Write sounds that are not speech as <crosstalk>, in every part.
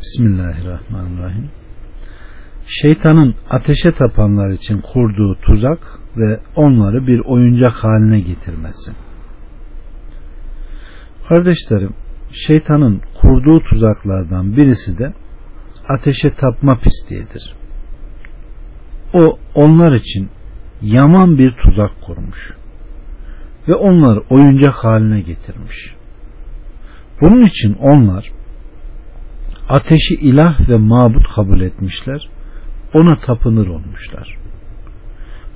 Bismillahirrahmanirrahim. Şeytanın ateşe tapanlar için kurduğu tuzak ve onları bir oyuncak haline getirmesi. Kardeşlerim, şeytanın kurduğu tuzaklardan birisi de ateşe tapma pisliğidir. O onlar için yaman bir tuzak kurmuş ve onları oyuncak haline getirmiş. Bunun için onlar ateşi ilah ve mabut kabul etmişler, ona tapınır olmuşlar.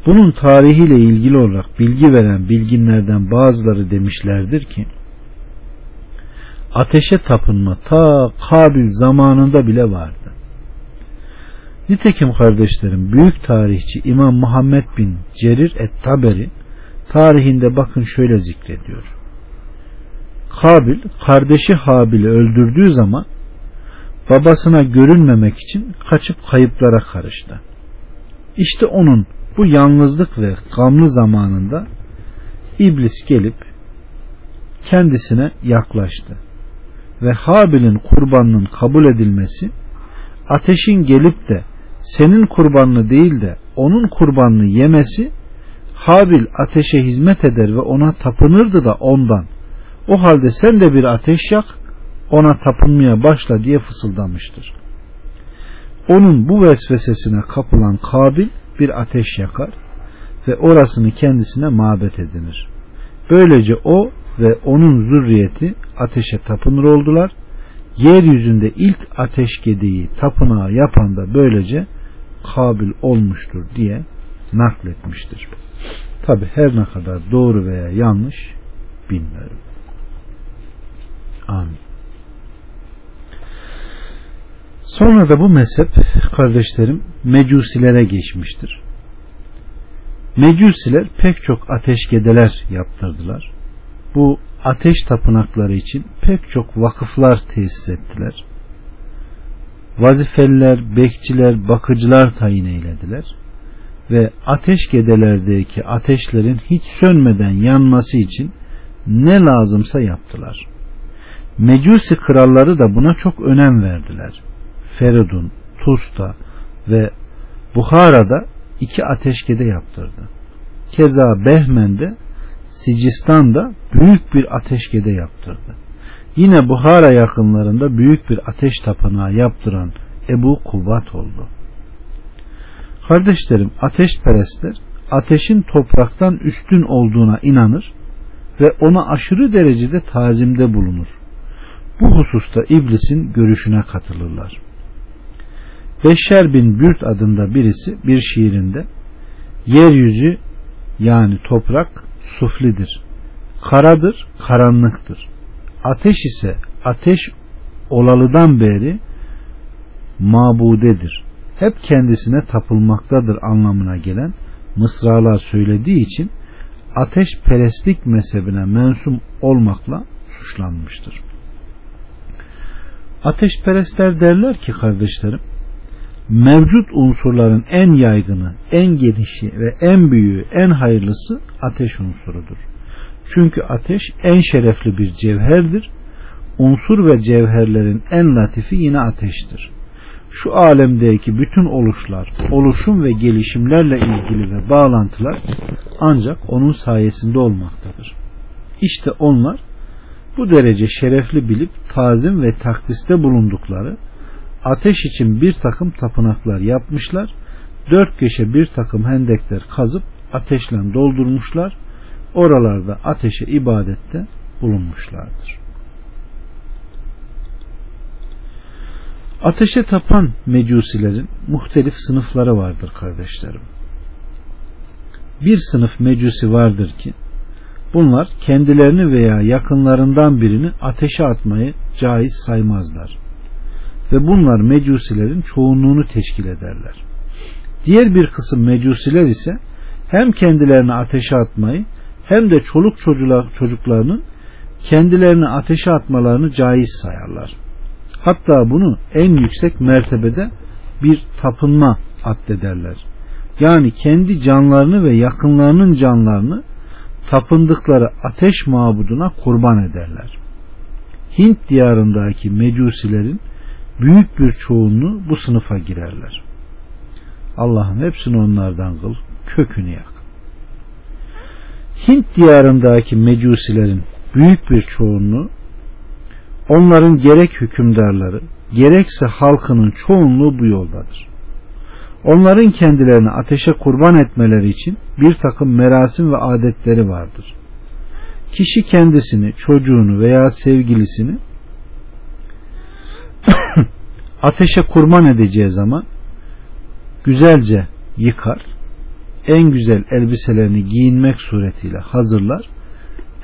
Bunun tarihiyle ilgili olarak bilgi veren bilginlerden bazıları demişlerdir ki, ateşe tapınma ta Kabil zamanında bile vardı. Nitekim kardeşlerim büyük tarihçi İmam Muhammed bin Cerir et-Taberi tarihinde bakın şöyle zikrediyor. Kabil kardeşi Habil'i öldürdüğü zaman babasına görünmemek için kaçıp kayıplara karıştı. İşte onun bu yalnızlık ve gamlı zamanında iblis gelip kendisine yaklaştı ve Habil'in kurbanının kabul edilmesi ateşin gelip de senin kurbanını değil de onun kurbanını yemesi Habil ateşe hizmet eder ve ona tapınırdı da ondan. O halde sen de bir ateş yak ona tapınmaya başla diye fısıldamıştır. Onun bu vesvesesine kapılan Kabil bir ateş yakar ve orasını kendisine mabet edinir. Böylece o ve onun zürriyeti ateşe tapınır oldular. Yeryüzünde ilk ateş gediği tapınağı yapan da böylece Kabil olmuştur diye nakletmiştir. Tabi her ne kadar doğru veya yanlış bilmiyorum. Amin. Sonra da bu mezhep kardeşlerim mecusilere geçmiştir. Mecusiler pek çok ateşgedeler yaptırdılar. Bu ateş tapınakları için pek çok vakıflar tesis ettiler. Vazifeliler, bekçiler, bakıcılar tayin eylediler ve ateşgedelerdeki ateşlerin hiç sönmeden yanması için ne lazımsa yaptılar. Mecusi kralları da buna çok önem verdiler. Feridun, Tusta ve Buhara'da iki ateşkede yaptırdı. Keza Behmen'de Sicistan'da büyük bir ateşkede yaptırdı. Yine Buhara yakınlarında büyük bir ateş tapınağı yaptıran Ebu Kubat oldu. Kardeşlerim ateşperestler ateşin topraktan üstün olduğuna inanır ve ona aşırı derecede tazimde bulunur. Bu hususta iblisin görüşüne katılırlar. Beşer bin Bürt adında birisi bir şiirinde yeryüzü yani toprak suflidir. Karadır, karanlıktır. Ateş ise ateş olalıdan beri mabudedir. Hep kendisine tapılmaktadır anlamına gelen mısralar söylediği için ateş perestlik mezhebine mensup olmakla suçlanmıştır. Ateşperestler derler ki kardeşlerim mevcut unsurların en yaygını, en genişi ve en büyüğü, en hayırlısı ateş unsurudur. Çünkü ateş en şerefli bir cevherdir. Unsur ve cevherlerin en latifi yine ateştir. Şu alemdeki bütün oluşlar, oluşum ve gelişimlerle ilgili ve bağlantılar ancak onun sayesinde olmaktadır. İşte onlar bu derece şerefli bilip tazim ve takdiste bulundukları ateş için bir takım tapınaklar yapmışlar. Dört köşe bir takım hendekler kazıp ateşle doldurmuşlar. Oralarda ateşe ibadette bulunmuşlardır. Ateşe tapan mecusilerin muhtelif sınıfları vardır kardeşlerim. Bir sınıf mecusi vardır ki bunlar kendilerini veya yakınlarından birini ateşe atmayı caiz saymazlar ve bunlar mecusilerin çoğunluğunu teşkil ederler. Diğer bir kısım mecusiler ise hem kendilerini ateşe atmayı hem de çoluk çocuklarının kendilerini ateşe atmalarını caiz sayarlar. Hatta bunu en yüksek mertebede bir tapınma addederler. Yani kendi canlarını ve yakınlarının canlarını tapındıkları ateş mabuduna kurban ederler. Hint diyarındaki mecusilerin büyük bir çoğunluğu bu sınıfa girerler. Allah'ım hepsini onlardan kıl, kökünü yak. Hint diyarındaki mecusilerin büyük bir çoğunluğu onların gerek hükümdarları gerekse halkının çoğunluğu bu yoldadır. Onların kendilerini ateşe kurban etmeleri için bir takım merasim ve adetleri vardır. Kişi kendisini, çocuğunu veya sevgilisini <coughs> ateşe kurban edeceği zaman güzelce yıkar, en güzel elbiselerini giyinmek suretiyle hazırlar,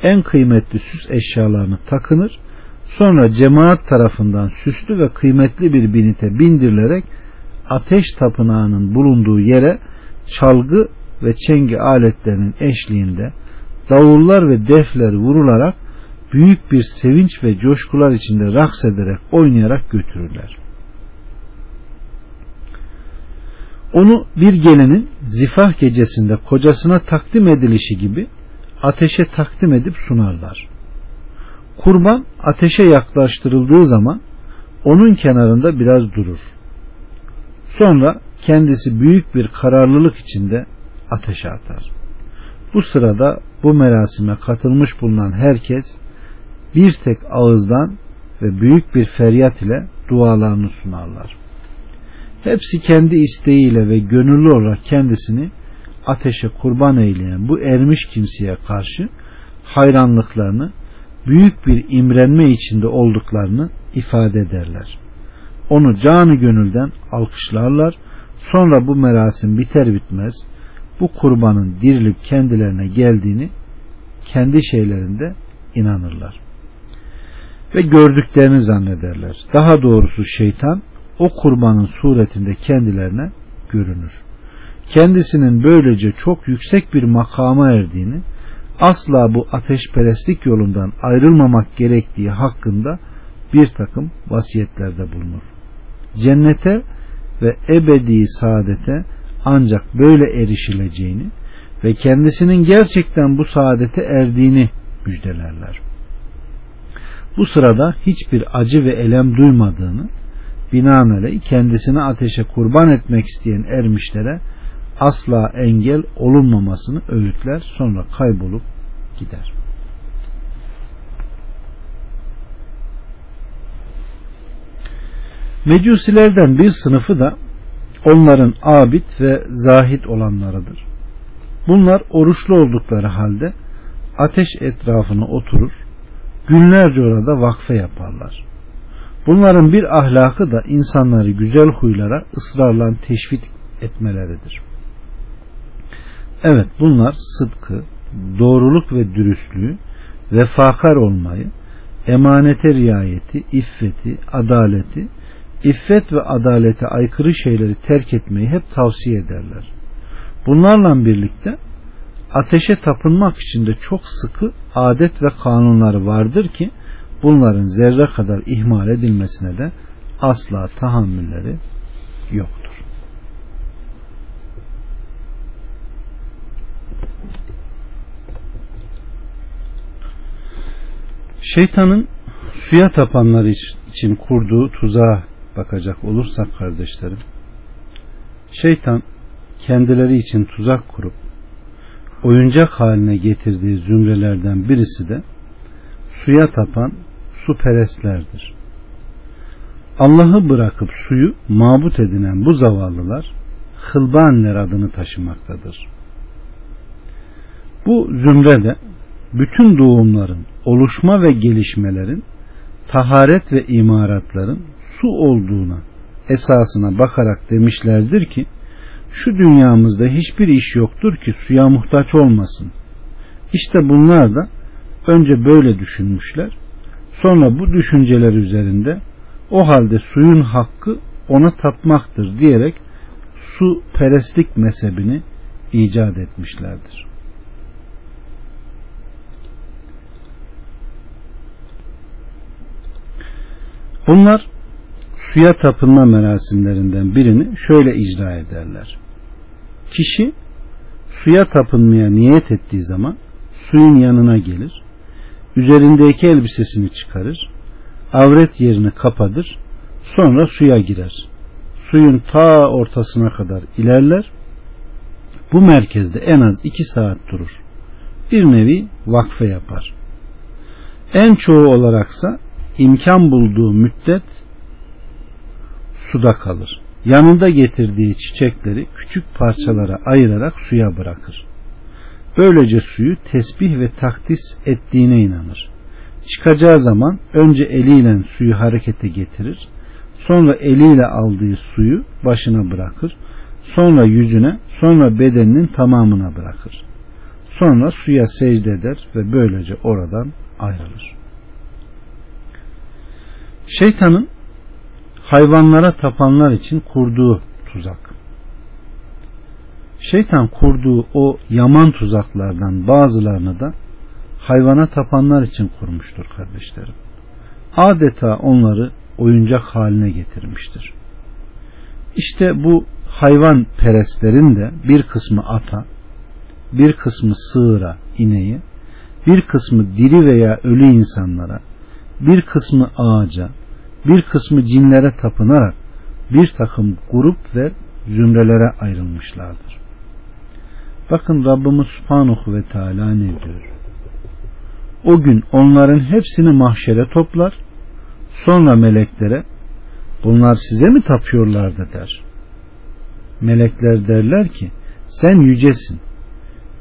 en kıymetli süs eşyalarını takınır, sonra cemaat tarafından süslü ve kıymetli bir binite bindirilerek ateş tapınağının bulunduğu yere çalgı ve çengi aletlerinin eşliğinde davullar ve defler vurularak büyük bir sevinç ve coşkular içinde raks ederek oynayarak götürürler. Onu bir gelinin zifah gecesinde kocasına takdim edilişi gibi ateşe takdim edip sunarlar. Kurban ateşe yaklaştırıldığı zaman onun kenarında biraz durur. Sonra kendisi büyük bir kararlılık içinde ateşe atar. Bu sırada bu merasime katılmış bulunan herkes bir tek ağızdan ve büyük bir feryat ile dualarını sunarlar. Hepsi kendi isteğiyle ve gönüllü olarak kendisini ateşe kurban eyleyen bu ermiş kimseye karşı hayranlıklarını, büyük bir imrenme içinde olduklarını ifade ederler. Onu canı gönülden alkışlarlar. Sonra bu merasim biter bitmez bu kurbanın dirilip kendilerine geldiğini kendi şeylerinde inanırlar. Ve gördüklerini zannederler. Daha doğrusu şeytan o kurbanın suretinde kendilerine görünür. Kendisinin böylece çok yüksek bir makama erdiğini, asla bu ateşperestlik yolundan ayrılmamak gerektiği hakkında bir takım vasiyetlerde bulunur. Cennete ve ebedi saadete ancak böyle erişileceğini ve kendisinin gerçekten bu saadete erdiğini müjdelerler. Bu sırada hiçbir acı ve elem duymadığını, binaenaleyh kendisini ateşe kurban etmek isteyen ermişlere asla engel olunmamasını öğütler sonra kaybolup gider. Mecusilerden bir sınıfı da onların abid ve zahit olanlarıdır. Bunlar oruçlu oldukları halde ateş etrafına oturur, günlerce orada vakfe yaparlar. Bunların bir ahlakı da insanları güzel huylara ısrarla teşvik etmeleridir. Evet bunlar sıdkı, doğruluk ve dürüstlüğü, vefakar olmayı, emanete riayeti, iffeti, adaleti, iffet ve adalete aykırı şeyleri terk etmeyi hep tavsiye ederler. Bunlarla birlikte ateşe tapınmak için de çok sıkı adet ve kanunları vardır ki bunların zerre kadar ihmal edilmesine de asla tahammülleri yoktur. Şeytanın suya tapanlar için kurduğu tuzağa bakacak olursak kardeşlerim şeytan kendileri için tuzak kurup oyuncak haline getirdiği zümrelerden birisi de suya tapan su perestlerdir. Allah'ı bırakıp suyu mabut edinen bu zavallılar hılbanler adını taşımaktadır. Bu zümre de bütün doğumların, oluşma ve gelişmelerin, taharet ve imaratların su olduğuna esasına bakarak demişlerdir ki şu dünyamızda hiçbir iş yoktur ki suya muhtaç olmasın. İşte bunlar da önce böyle düşünmüşler. Sonra bu düşünceler üzerinde o halde suyun hakkı ona tapmaktır diyerek su perestlik mezhebini icat etmişlerdir. Bunlar suya tapınma merasimlerinden birini şöyle icra ederler. Kişi suya tapınmaya niyet ettiği zaman suyun yanına gelir, üzerindeki elbisesini çıkarır, avret yerini kapatır, Sonra suya girer. Suyun ta ortasına kadar ilerler. Bu merkezde en az iki saat durur. Bir nevi vakfe yapar. En çoğu olaraksa imkan bulduğu müddet suda kalır. Yanında getirdiği çiçekleri küçük parçalara ayırarak suya bırakır. Böylece suyu tesbih ve takdis ettiğine inanır. Çıkacağı zaman önce eliyle suyu harekete getirir, sonra eliyle aldığı suyu başına bırakır, sonra yüzüne, sonra bedeninin tamamına bırakır. Sonra suya secde eder ve böylece oradan ayrılır. Şeytanın hayvanlara tapanlar için kurduğu tuzak. Şeytan kurduğu o yaman tuzaklardan bazılarını da hayvana tapanlar için kurmuştur kardeşlerim. Adeta onları oyuncak haline getirmiştir. İşte bu hayvan perestlerin de bir kısmı ata, bir kısmı sığıra, ineği, bir kısmı diri veya ölü insanlara, bir kısmı ağaca, bir kısmı cinlere tapınarak bir takım grup ve zümrelere ayrılmışlardır. Bakın Rabbimiz Subhanahu ve Teala ne diyor? O gün onların hepsini mahşere toplar, sonra meleklere bunlar size mi tapıyorlardı der. Melekler derler ki sen yücesin.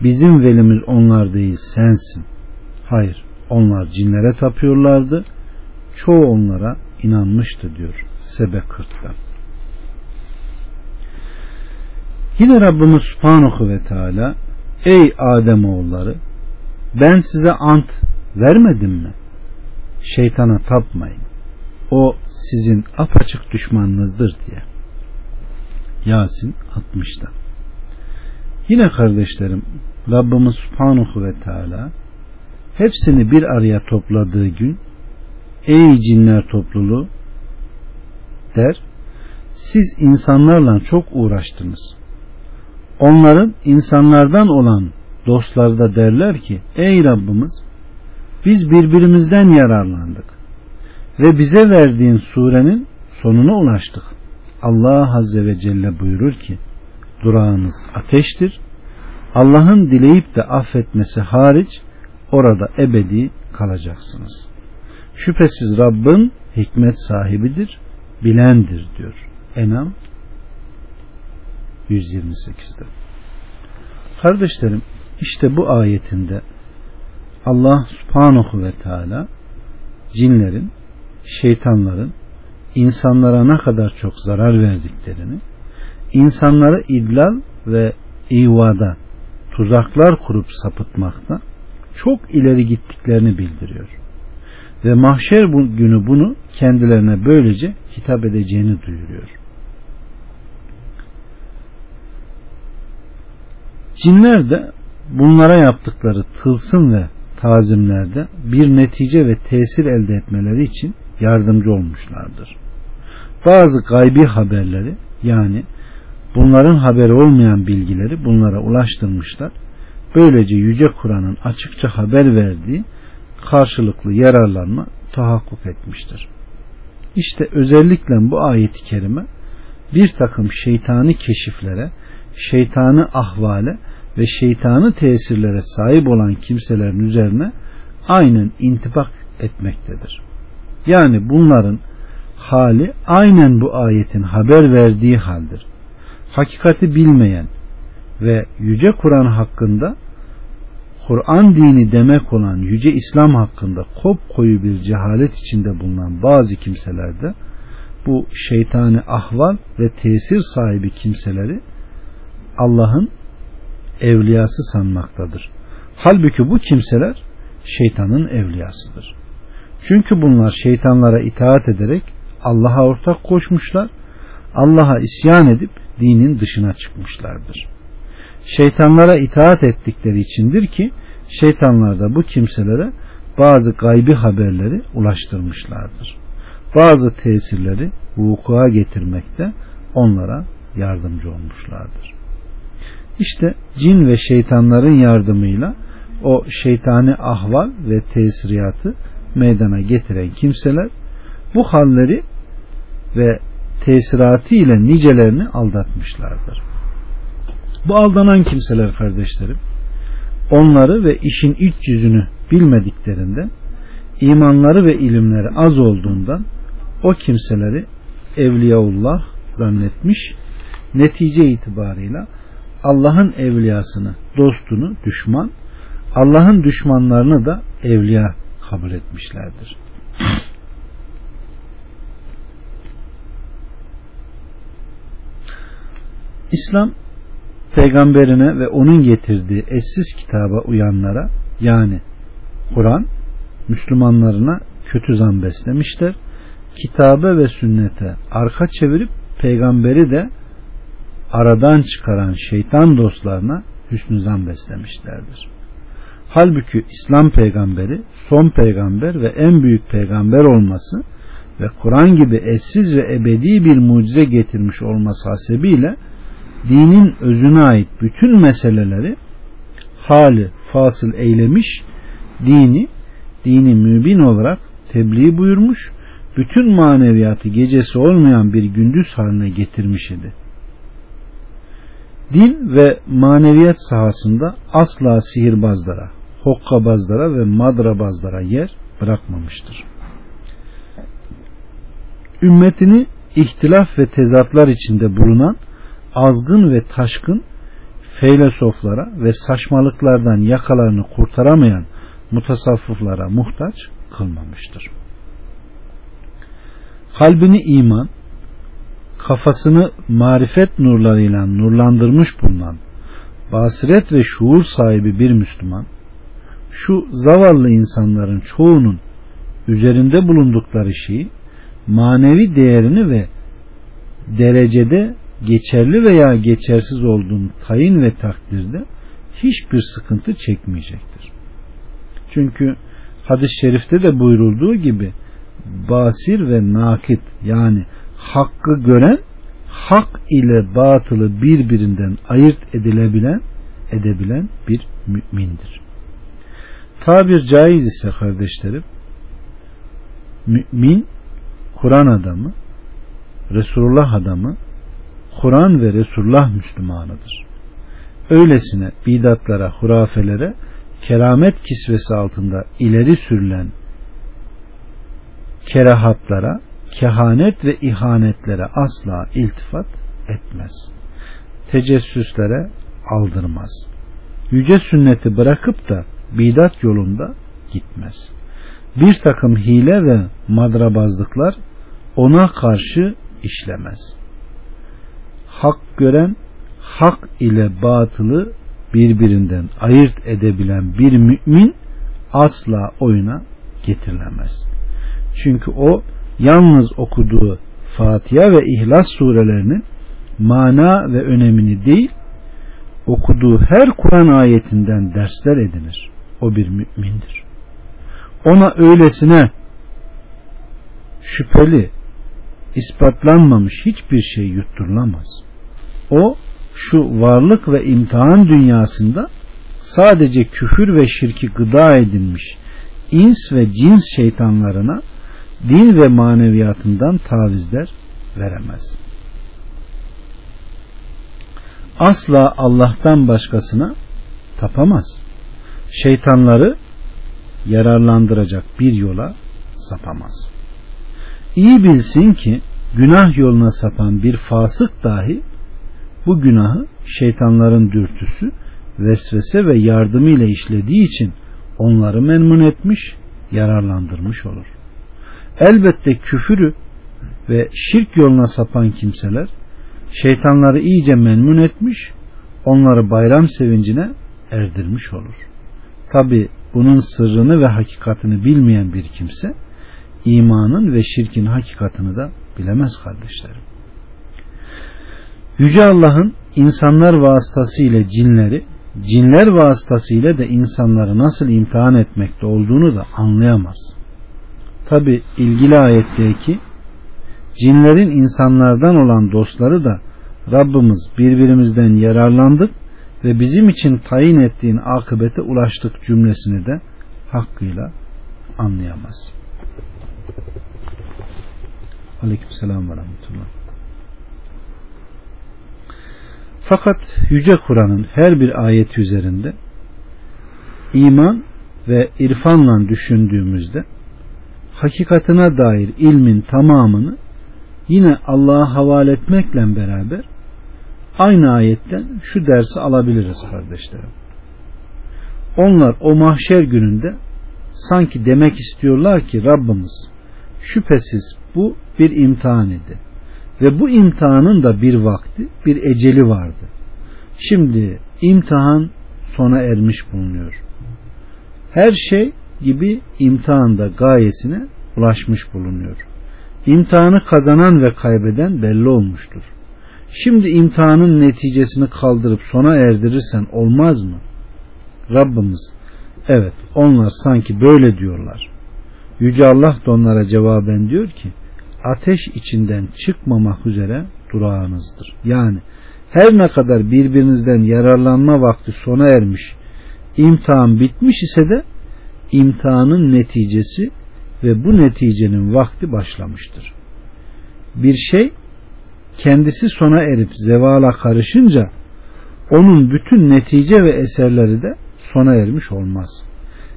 Bizim velimiz onlar değil sensin. Hayır onlar cinlere tapıyorlardı. Çoğu onlara inanmıştı diyor Sebe 40'ta. Yine Rabbimiz Subhanahu ve Teala Ey Adem oğulları ben size ant vermedim mi? Şeytana tapmayın. O sizin apaçık düşmanınızdır diye. Yasin 60'da. Yine kardeşlerim Rabbimiz Subhanahu ve Teala hepsini bir araya topladığı gün ey cinler topluluğu der siz insanlarla çok uğraştınız. Onların insanlardan olan dostları da derler ki ey Rabbimiz biz birbirimizden yararlandık ve bize verdiğin surenin sonuna ulaştık. Allah Azze ve Celle buyurur ki durağınız ateştir. Allah'ın dileyip de affetmesi hariç orada ebedi kalacaksınız. Şüphesiz Rabbin hikmet sahibidir, bilendir diyor. Enam 128'de. Kardeşlerim işte bu ayetinde Allah subhanahu ve teala cinlerin, şeytanların insanlara ne kadar çok zarar verdiklerini, insanları idlal ve ivada tuzaklar kurup sapıtmakta çok ileri gittiklerini bildiriyor. Ve mahşer günü bunu kendilerine böylece hitap edeceğini duyuruyor. Cinler de bunlara yaptıkları tılsım ve tazimlerde bir netice ve tesir elde etmeleri için yardımcı olmuşlardır. Bazı gaybi haberleri yani bunların haberi olmayan bilgileri bunlara ulaştırmışlar. Böylece Yüce Kur'an'ın açıkça haber verdiği karşılıklı yararlanma tahakkuk etmiştir. İşte özellikle bu ayeti kerime bir takım şeytani keşiflere, şeytani ahvale ve şeytanı tesirlere sahip olan kimselerin üzerine aynen intibak etmektedir. Yani bunların hali aynen bu ayetin haber verdiği haldir. Hakikati bilmeyen ve Yüce Kur'an hakkında Kur'an dini demek olan Yüce İslam hakkında kop koyu bir cehalet içinde bulunan bazı kimselerde bu şeytani ahval ve tesir sahibi kimseleri Allah'ın evliyası sanmaktadır. Halbuki bu kimseler şeytanın evliyasıdır. Çünkü bunlar şeytanlara itaat ederek Allah'a ortak koşmuşlar, Allah'a isyan edip dinin dışına çıkmışlardır. Şeytanlara itaat ettikleri içindir ki şeytanlar da bu kimselere bazı gaybi haberleri ulaştırmışlardır. Bazı tesirleri vuku'a getirmekte onlara yardımcı olmuşlardır. İşte cin ve şeytanların yardımıyla o şeytani ahval ve tesiriyatı meydana getiren kimseler bu halleri ve tesiratı ile nicelerini aldatmışlardır. Bu aldanan kimseler kardeşlerim onları ve işin iç yüzünü bilmediklerinden imanları ve ilimleri az olduğundan o kimseleri evliyaullah zannetmiş netice itibarıyla Allah'ın evliyasını, dostunu düşman, Allah'ın düşmanlarını da evliya kabul etmişlerdir. İslam peygamberine ve onun getirdiği eşsiz kitaba uyanlara yani Kur'an Müslümanlarına kötü zan beslemişler. Kitabe ve sünnete arka çevirip peygamberi de aradan çıkaran şeytan dostlarına hüsnü zan beslemişlerdir. Halbuki İslam peygamberi son peygamber ve en büyük peygamber olması ve Kur'an gibi eşsiz ve ebedi bir mucize getirmiş olması hasebiyle dinin özüne ait bütün meseleleri hali fasıl eylemiş, dini, dini mübin olarak tebliğ buyurmuş, bütün maneviyatı gecesi olmayan bir gündüz haline getirmiş idi. Din ve maneviyat sahasında asla sihirbazlara, hokkabazlara ve madrabazlara yer bırakmamıştır. Ümmetini ihtilaf ve tezatlar içinde bulunan azgın ve taşkın feylesoflara ve saçmalıklardan yakalarını kurtaramayan mutasavvıflara muhtaç kılmamıştır. Kalbini iman, kafasını marifet nurlarıyla nurlandırmış bulunan basiret ve şuur sahibi bir Müslüman, şu zavallı insanların çoğunun üzerinde bulundukları şeyi manevi değerini ve derecede geçerli veya geçersiz olduğunu tayin ve takdirde hiçbir sıkıntı çekmeyecektir. Çünkü hadis-i şerifte de buyurulduğu gibi basir ve nakit yani hakkı gören hak ile batılı birbirinden ayırt edilebilen edebilen bir mümindir. Tabir caiz ise kardeşlerim mümin Kur'an adamı Resulullah adamı Kur'an ve Resulullah Müslümanıdır. Öylesine bidatlara, hurafelere, keramet kisvesi altında ileri sürülen kerahatlara, kehanet ve ihanetlere asla iltifat etmez. Tecessüslere aldırmaz. Yüce sünneti bırakıp da bidat yolunda gitmez. Bir takım hile ve madrabazlıklar ona karşı işlemez hak gören hak ile batılı birbirinden ayırt edebilen bir mümin asla oyuna getirilemez. Çünkü o yalnız okuduğu Fatiha ve İhlas surelerinin mana ve önemini değil, okuduğu her Kur'an ayetinden dersler edinir. O bir mümindir. Ona öylesine şüpheli, ispatlanmamış hiçbir şey yutturulamaz. O şu varlık ve imtihan dünyasında sadece küfür ve şirki gıda edinmiş ins ve cins şeytanlarına din ve maneviyatından tavizler veremez. Asla Allah'tan başkasına tapamaz. Şeytanları yararlandıracak bir yola sapamaz. İyi bilsin ki günah yoluna sapan bir fasık dahi bu günahı şeytanların dürtüsü, vesvese ve yardımı ile işlediği için onları memnun etmiş, yararlandırmış olur. Elbette küfürü ve şirk yoluna sapan kimseler şeytanları iyice memnun etmiş, onları bayram sevincine erdirmiş olur. Tabi bunun sırrını ve hakikatini bilmeyen bir kimse imanın ve şirkin hakikatini de bilemez kardeşlerim. Yüce Allah'ın insanlar vasıtasıyla cinleri, cinler vasıtasıyla de insanları nasıl imtihan etmekte olduğunu da anlayamaz. Tabi ilgili ayetteki cinlerin insanlardan olan dostları da Rabbimiz birbirimizden yararlandık ve bizim için tayin ettiğin akıbete ulaştık cümlesini de hakkıyla anlayamaz. Aleykümselam ve rahmetullah. Fakat Yüce Kur'an'ın her bir ayeti üzerinde iman ve irfanla düşündüğümüzde hakikatine dair ilmin tamamını yine Allah'a havale etmekle beraber aynı ayetten şu dersi alabiliriz kardeşlerim. Onlar o mahşer gününde sanki demek istiyorlar ki Rabbimiz şüphesiz bu bir imtihan idi. Ve bu imtihanın da bir vakti, bir eceli vardı. Şimdi imtihan sona ermiş bulunuyor. Her şey gibi imtihan da gayesine ulaşmış bulunuyor. İmtihanı kazanan ve kaybeden belli olmuştur. Şimdi imtihanın neticesini kaldırıp sona erdirirsen olmaz mı? Rabbimiz evet onlar sanki böyle diyorlar. Yüce Allah da onlara cevaben diyor ki ateş içinden çıkmamak üzere durağınızdır. Yani her ne kadar birbirinizden yararlanma vakti sona ermiş, imtihan bitmiş ise de imtihanın neticesi ve bu neticenin vakti başlamıştır. Bir şey kendisi sona erip zevala karışınca onun bütün netice ve eserleri de sona ermiş olmaz.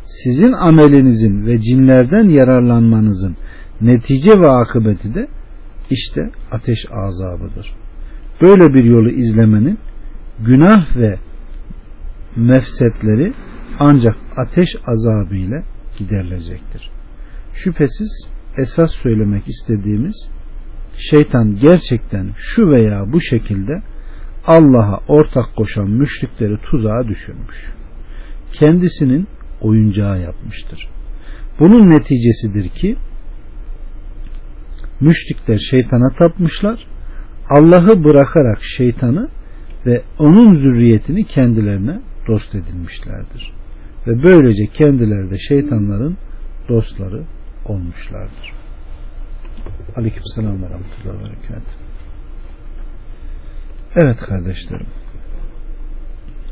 Sizin amelinizin ve cinlerden yararlanmanızın netice ve akıbeti de işte ateş azabıdır. Böyle bir yolu izlemenin günah ve mefsetleri ancak ateş azabı ile giderilecektir. Şüphesiz esas söylemek istediğimiz şeytan gerçekten şu veya bu şekilde Allah'a ortak koşan müşrikleri tuzağa düşürmüş. Kendisinin oyuncağı yapmıştır. Bunun neticesidir ki müşrikler şeytana tapmışlar. Allah'ı bırakarak şeytanı ve onun zürriyetini kendilerine dost edinmişlerdir. Ve böylece kendileri de şeytanların dostları olmuşlardır. Aleyküm selam ve rahmetullahi ve. Evet kardeşlerim.